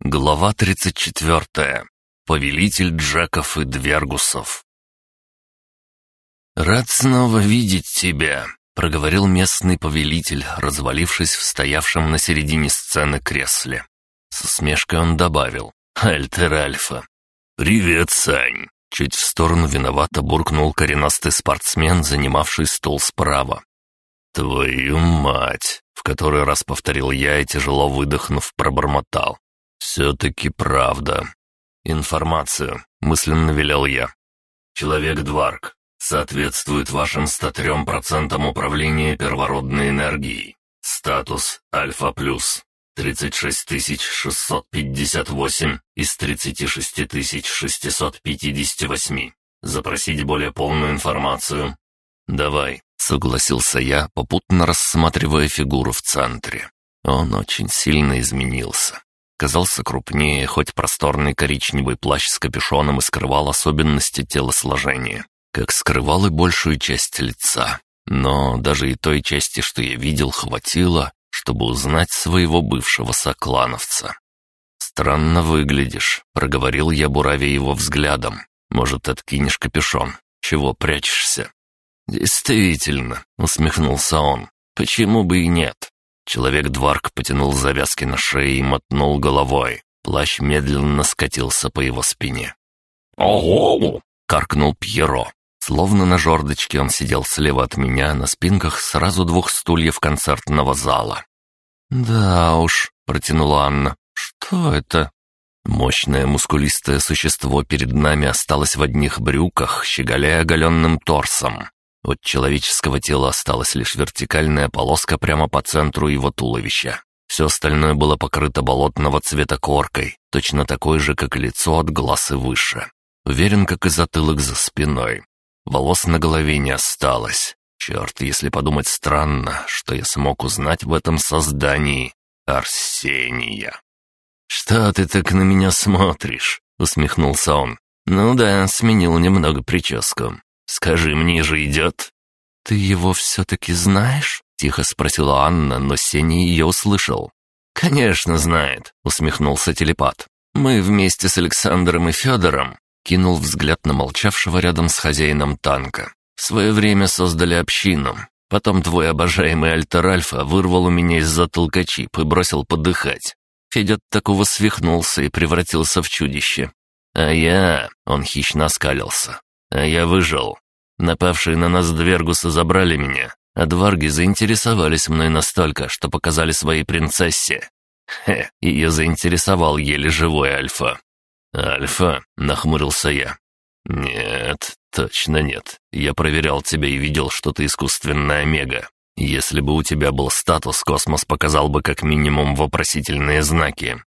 Глава 34. Повелитель Джеков и Двергусов. «Рад снова видеть тебя», — проговорил местный повелитель, развалившись в стоявшем на середине сцены кресле. С усмешкой он добавил «Альтер Альфа». «Привет, Сань!» — чуть в сторону виновато буркнул коренастый спортсмен, занимавший стол справа. «Твою мать!» — в который раз повторил я и, тяжело выдохнув, пробормотал. «Все-таки правда. Информацию», — мысленно велел я. «Человек-дварк. Соответствует вашим 103% управления первородной энергией. Статус Альфа+. плюс 36658 из 36658. Запросить более полную информацию». «Давай», — согласился я, попутно рассматривая фигуру в центре. Он очень сильно изменился казался крупнее, хоть просторный коричневый плащ с капюшоном и скрывал особенности телосложения, как скрывал и большую часть лица. Но даже и той части, что я видел, хватило, чтобы узнать своего бывшего соклановца. «Странно выглядишь», — проговорил я, буравя его взглядом. «Может, откинешь капюшон? Чего прячешься?» «Действительно», — усмехнулся он. «Почему бы и нет? Человек-дварк потянул завязки на шее и мотнул головой. Плащ медленно скатился по его спине. «Ого!» — каркнул Пьеро. Словно на жердочке он сидел слева от меня, на спинках сразу двух стульев концертного зала. «Да уж», — протянула Анна, — «что это?» Мощное мускулистое существо перед нами осталось в одних брюках, щеголяя оголенным торсом. От человеческого тела осталась лишь вертикальная полоска прямо по центру его туловища. Все остальное было покрыто болотного цвета коркой, точно такой же, как лицо от глаз и выше. Уверен, как и затылок за спиной. Волос на голове не осталось. Черт, если подумать странно, что я смог узнать в этом создании Арсения. «Что ты так на меня смотришь?» — усмехнулся он. «Ну да, сменил немного прическу. Скажи мне же, идет». «Ты его все-таки знаешь?» — тихо спросила Анна, но Сеня ее услышал. «Конечно знает», — усмехнулся телепат. «Мы вместе с Александром и Федором кинул взгляд на молчавшего рядом с хозяином танка. В свое время создали общину. Потом твой обожаемый Альтер Альфа вырвал у меня из-за толкачип и бросил подыхать. Федя такого свихнулся и превратился в чудище. А я... Он хищно оскалился. А я выжил. Напавшие на нас Двергусы забрали меня, а Дварги заинтересовались мной настолько, что показали своей принцессе. Хе, ее заинтересовал еле живой Альфа. «Альфа?» — нахмурился я. «Нет, точно нет. Я проверял тебя и видел, что ты искусственная омега. Если бы у тебя был статус, космос показал бы как минимум вопросительные знаки».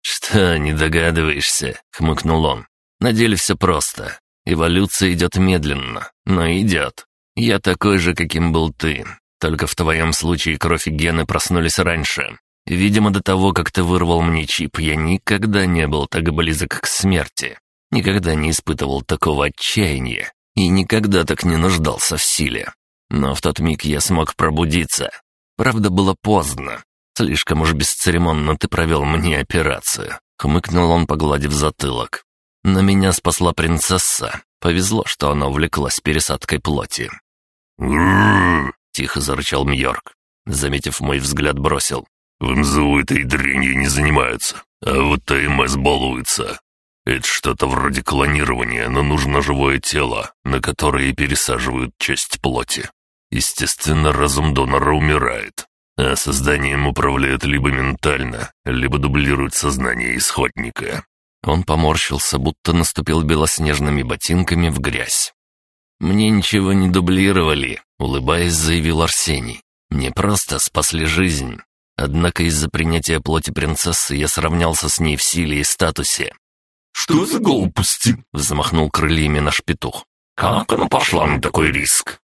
«Что, не догадываешься?» — хмыкнул он. «На деле все просто. Эволюция идет медленно, но идет. Я такой же, каким был ты. Только в твоем случае кровь и гены проснулись раньше. Видимо, до того, как ты вырвал мне чип, я никогда не был так близок к смерти. Никогда не испытывал такого отчаяния. И никогда так не нуждался в силе. Но в тот миг я смог пробудиться. Правда, было поздно. Слишком уж бесцеремонно ты провел мне операцию. Хмыкнул он, погладив затылок. Но меня спасла принцесса. Повезло, что она увлеклась пересадкой плоти. тихо зарычал Мьорк. Заметив мой взгляд, бросил. «В МЗУ этой дрянью не занимаются, а вот ТМС балуется. Это что-то вроде клонирования, но нужно живое тело, на которое пересаживают часть плоти. Естественно, разум донора умирает, а созданием управляют либо ментально, либо дублируют сознание исходника. Он поморщился, будто наступил белоснежными ботинками в грязь. «Мне ничего не дублировали», — улыбаясь, заявил Арсений. «Мне просто спасли жизнь. Однако из-за принятия плоти принцессы я сравнялся с ней в силе и статусе». «Что за глупости?» — взмахнул крыльями наш петух. «Как она пошла на такой риск?»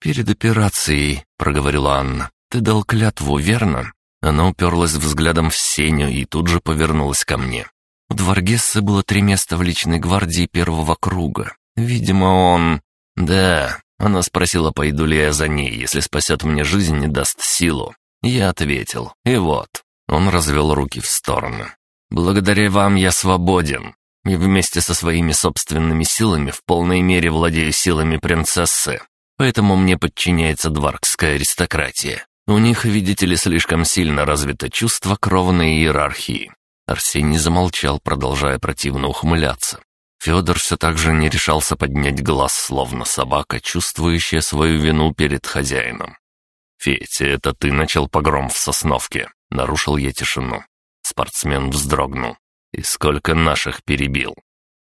«Перед операцией», — проговорила Анна, — «ты дал клятву, верно?» Она уперлась взглядом в Сеню и тут же повернулась ко мне. У Дворгесса было три места в личной гвардии первого круга. Видимо, он... Да, она спросила, пойду ли я за ней, если спасет мне жизнь и даст силу. Я ответил. И вот. Он развел руки в стороны. «Благодаря вам я свободен и вместе со своими собственными силами в полной мере владею силами принцессы. Поэтому мне подчиняется дваркская аристократия. У них, видите ли, слишком сильно развито чувство кровной иерархии. Арсений замолчал, продолжая противно ухмыляться. Федор все так же не решался поднять глаз, словно собака, чувствующая свою вину перед хозяином. «Федя, это ты начал погром в Сосновке», — нарушил я тишину. Спортсмен вздрогнул. «И сколько наших перебил?»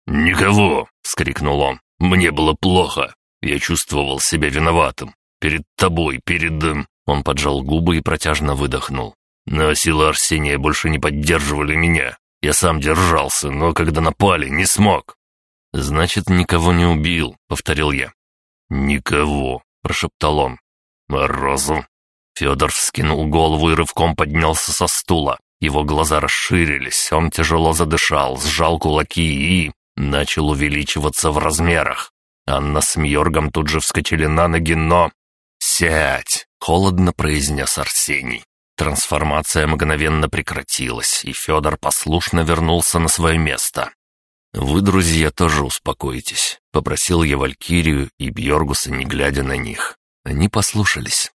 «Никого!» — вскрикнул он. «Мне было плохо. Я чувствовал себя виноватым. Перед тобой, перед...» эм, Он поджал губы и протяжно выдохнул. Но силы Арсения больше не поддерживали меня. Я сам держался, но когда напали, не смог. «Значит, никого не убил», — повторил я. «Никого», — прошептал он. «Морозу». Федор вскинул голову и рывком поднялся со стула. Его глаза расширились, он тяжело задышал, сжал кулаки и... начал увеличиваться в размерах. Анна с Мьоргом тут же вскочили на ноги, но... «Сядь!» — холодно произнес Арсений. Трансформация мгновенно прекратилась, и Федор послушно вернулся на свое место. «Вы, друзья, тоже успокойтесь», — попросил я Валькирию и Бьоргуса, не глядя на них. Они послушались.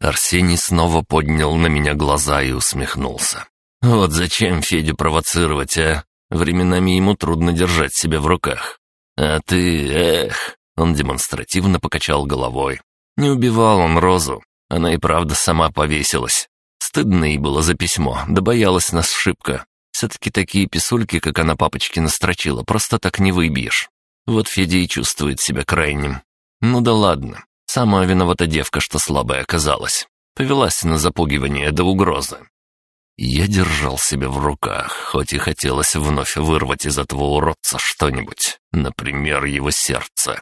Арсений снова поднял на меня глаза и усмехнулся. «Вот зачем Федю провоцировать, а? Временами ему трудно держать себя в руках. А ты, эх...» Он демонстративно покачал головой. «Не убивал он Розу. Она и правда сама повесилась. Стыдно ей было за письмо, да боялась нас шибко. Все-таки такие писульки, как она папочки настрочила, просто так не выбьешь. Вот Федя и чувствует себя крайним. Ну да ладно, сама виновата девка, что слабая оказалась. Повелась на запугивание до угрозы. Я держал себя в руках, хоть и хотелось вновь вырвать из этого уродца что-нибудь, например, его сердце.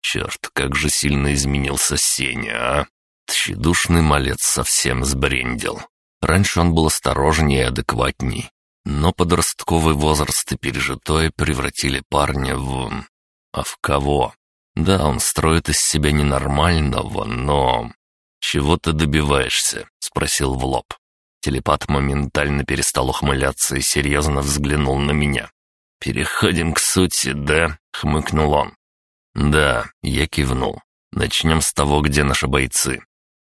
Черт, как же сильно изменился Сеня, а! Тщедушный малец совсем сбрендил. Раньше он был осторожнее и адекватней, но подростковый возраст и пережитое превратили парня в... А в кого? Да, он строит из себя ненормального, но... «Чего ты добиваешься?» — спросил в лоб. Телепат моментально перестал ухмыляться и серьезно взглянул на меня. «Переходим к сути, да?» — хмыкнул он. «Да», — я кивнул. «Начнем с того, где наши бойцы.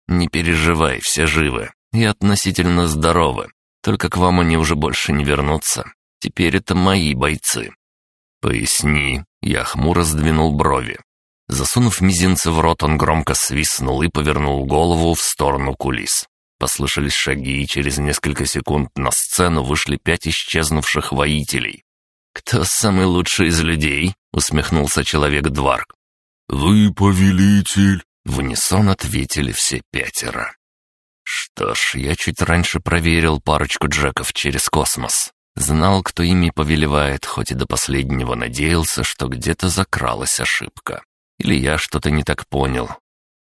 Не переживай, все живы и относительно здоровы. Только к вам они уже больше не вернутся. Теперь это мои бойцы». «Поясни», — я хмуро сдвинул брови. Засунув мизинцы в рот, он громко свистнул и повернул голову в сторону кулис. Послышались шаги, и через несколько секунд на сцену вышли пять исчезнувших воителей. «Кто самый лучший из людей?» — усмехнулся человек Дварк. «Вы повелитель!» В унисон ответили все пятеро. Что ж, я чуть раньше проверил парочку джеков через космос. Знал, кто ими повелевает, хоть и до последнего надеялся, что где-то закралась ошибка. Или я что-то не так понял.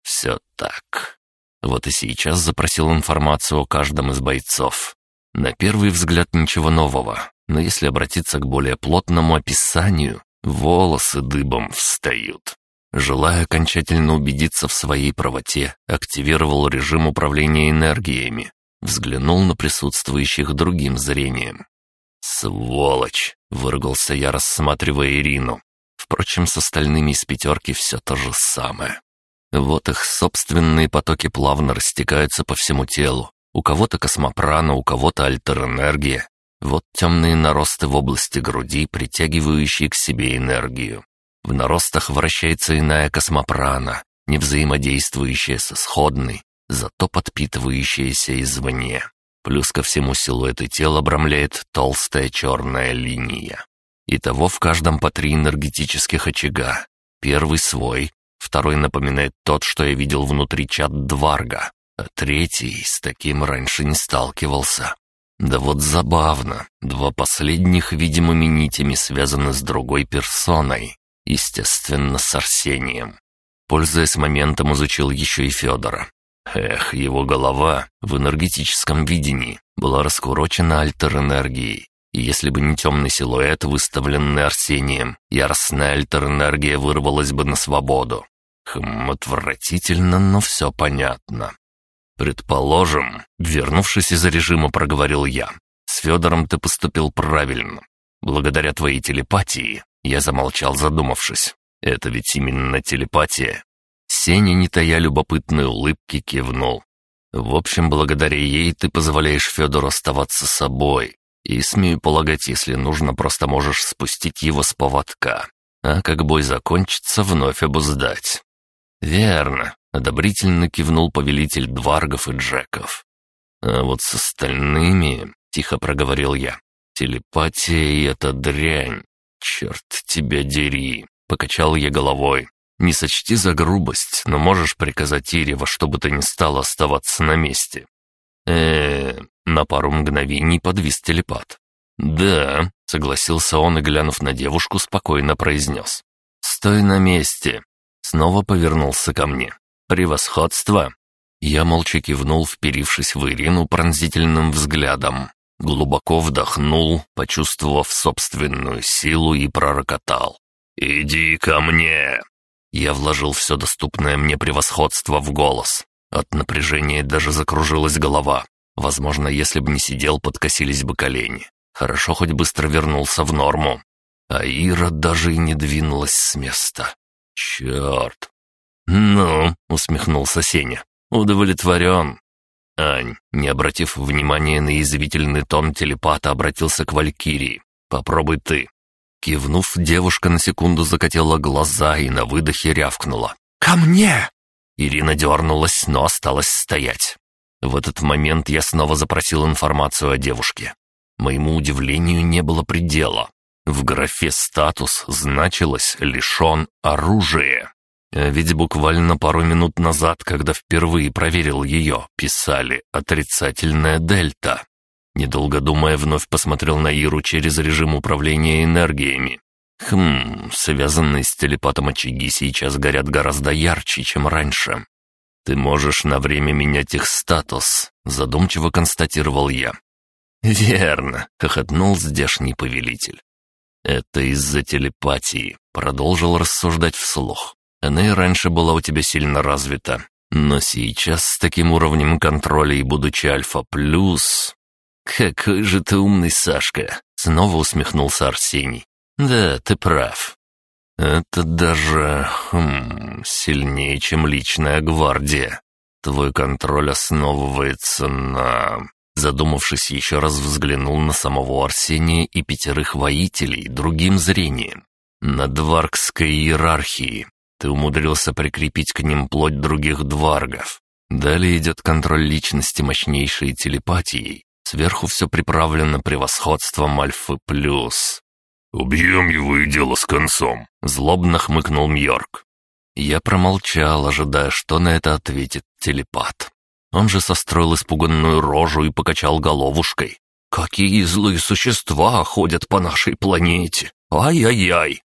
Все так. Вот и сейчас запросил информацию о каждом из бойцов. На первый взгляд ничего нового, но если обратиться к более плотному описанию, волосы дыбом встают. Желая окончательно убедиться в своей правоте, активировал режим управления энергиями. Взглянул на присутствующих другим зрением. «Сволочь!» — выругался я, рассматривая Ирину. Впрочем, с остальными из пятерки все то же самое. Вот их собственные потоки плавно растекаются по всему телу. У кого-то космопрана, у кого-то альтер энергия. Вот темные наросты в области груди, притягивающие к себе энергию. В наростах вращается иная космопрана, не взаимодействующая со сходной, зато подпитывающаяся извне. Плюс ко всему силуэты и обрамляет толстая черная линия. Итого в каждом по три энергетических очага. Первый свой, второй напоминает тот, что я видел внутри чат Дварга, а третий с таким раньше не сталкивался. Да вот забавно, два последних видимо, нитями связаны с другой персоной. Естественно, с Арсением. Пользуясь моментом, изучил еще и Федора. Эх, его голова в энергетическом видении была раскурочена альтерэнергией. И если бы не темный силуэт, выставленный Арсением, яростная альтерэнергия вырвалась бы на свободу. Хм, отвратительно, но все понятно. «Предположим, вернувшись из режима, проговорил я. С Федором ты поступил правильно. Благодаря твоей телепатии я замолчал, задумавшись. Это ведь именно телепатия. Сеня, не тая любопытной улыбки, кивнул. В общем, благодаря ей ты позволяешь Федору оставаться собой. И, смею полагать, если нужно, просто можешь спустить его с поводка. А как бой закончится, вновь обуздать. «Верно», — одобрительно кивнул повелитель Дваргов и Джеков. «А вот с остальными», — тихо проговорил я, — «телепатия и эта дрянь. «Черт тебя дери!» — покачал я головой. «Не сочти за грубость, но можешь приказать Ире во что бы то ни стало оставаться на месте». Э, -э, э на пару мгновений подвис телепат. «Да», — согласился он и, глянув на девушку, спокойно произнес. «Стой на месте!» Снова повернулся ко мне. «Превосходство!» Я молча кивнул, вперившись в Ирину пронзительным взглядом глубоко вдохнул, почувствовав собственную силу и пророкотал. «Иди ко мне!» Я вложил все доступное мне превосходство в голос. От напряжения даже закружилась голова. Возможно, если бы не сидел, подкосились бы колени. Хорошо, хоть быстро вернулся в норму. А Ира даже и не двинулась с места. Черт. «Ну», — усмехнулся Сеня, — «удовлетворен. Ань, не обратив внимания на язвительный тон телепата, обратился к Валькирии. «Попробуй ты». Кивнув, девушка на секунду закатила глаза и на выдохе рявкнула. «Ко мне!» Ирина дернулась, но осталась стоять. В этот момент я снова запросил информацию о девушке. Моему удивлению не было предела. В графе «Статус» значилось «Лишен оружия». А ведь буквально пару минут назад, когда впервые проверил ее, писали «отрицательная дельта». Недолго думая, вновь посмотрел на Иру через режим управления энергиями. Хм, связанные с телепатом очаги сейчас горят гораздо ярче, чем раньше. «Ты можешь на время менять их статус», — задумчиво констатировал я. «Верно», — хохотнул здешний повелитель. «Это из-за телепатии», — продолжил рассуждать вслух. Она и раньше была у тебя сильно развита, но сейчас с таким уровнем контроля и будучи альфа-плюс...» «Какой же ты умный, Сашка!» — снова усмехнулся Арсений. «Да, ты прав. Это даже... Хм, сильнее, чем личная гвардия. Твой контроль основывается на...» Задумавшись, еще раз взглянул на самого Арсения и пятерых воителей другим зрением. На дваркской иерархии, ты умудрился прикрепить к ним плоть других дваргов. Далее идет контроль личности мощнейшей телепатией. Сверху все приправлено превосходством Альфы+. плюс. «Убьем его и дело с концом», — злобно хмыкнул Мьорк. Я промолчал, ожидая, что на это ответит телепат. Он же состроил испуганную рожу и покачал головушкой. «Какие злые существа ходят по нашей планете! Ай-яй-яй!»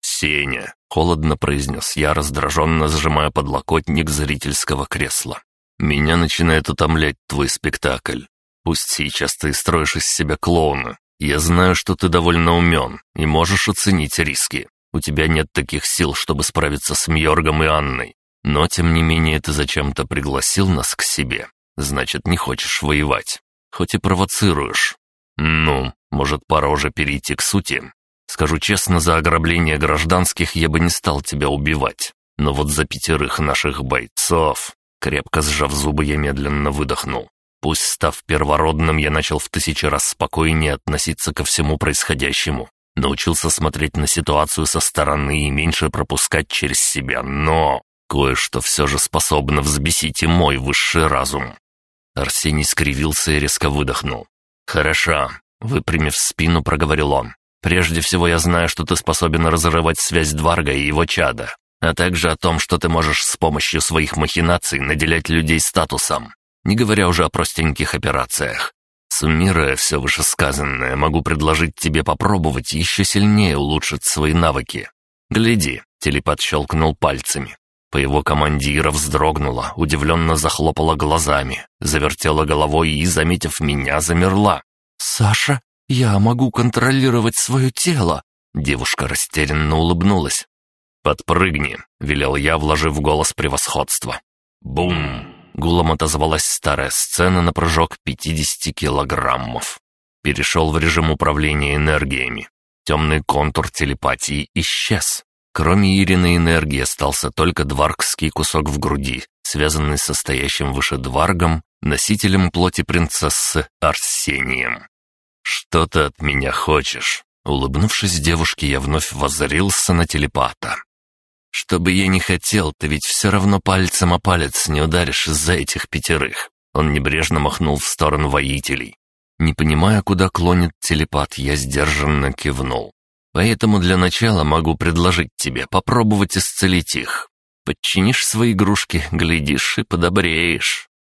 «Сеня, Холодно произнес я, раздраженно сжимая подлокотник зрительского кресла. «Меня начинает утомлять твой спектакль. Пусть сейчас ты строишь из себя клоуна. Я знаю, что ты довольно умен и можешь оценить риски. У тебя нет таких сил, чтобы справиться с Мьоргом и Анной. Но, тем не менее, ты зачем-то пригласил нас к себе. Значит, не хочешь воевать. Хоть и провоцируешь. Ну, может, пора уже перейти к сути. Скажу честно, за ограбление гражданских я бы не стал тебя убивать. Но вот за пятерых наших бойцов...» Крепко сжав зубы, я медленно выдохнул. Пусть, став первородным, я начал в тысячи раз спокойнее относиться ко всему происходящему. Научился смотреть на ситуацию со стороны и меньше пропускать через себя, но... Кое-что все же способно взбесить и мой высший разум. Арсений скривился и резко выдохнул. «Хорошо», — выпрямив спину, проговорил он. Прежде всего я знаю, что ты способен разрывать связь Дварга и его чада, а также о том, что ты можешь с помощью своих махинаций наделять людей статусом, не говоря уже о простеньких операциях. Суммируя все вышесказанное, могу предложить тебе попробовать еще сильнее улучшить свои навыки. Гляди, телепат щелкнул пальцами. По его командира вздрогнула, удивленно захлопала глазами, завертела головой и, заметив меня, замерла. «Саша?» Я могу контролировать свое тело!» Девушка растерянно улыбнулась. «Подпрыгни!» — велел я, вложив в голос превосходство. «Бум!» — гулом отозвалась старая сцена на прыжок 50 килограммов. Перешел в режим управления энергиями. Темный контур телепатии исчез. Кроме Ирины энергии остался только дваргский кусок в груди, связанный с состоящим выше дваргом, носителем плоти принцессы Арсением. «Что ты от меня хочешь?» Улыбнувшись девушке, я вновь воззрился на телепата. «Что бы я не хотел, ты ведь все равно пальцем о палец не ударишь из-за этих пятерых». Он небрежно махнул в сторону воителей. Не понимая, куда клонит телепат, я сдержанно кивнул. «Поэтому для начала могу предложить тебе попробовать исцелить их. Подчинишь свои игрушки, глядишь и подобреешь».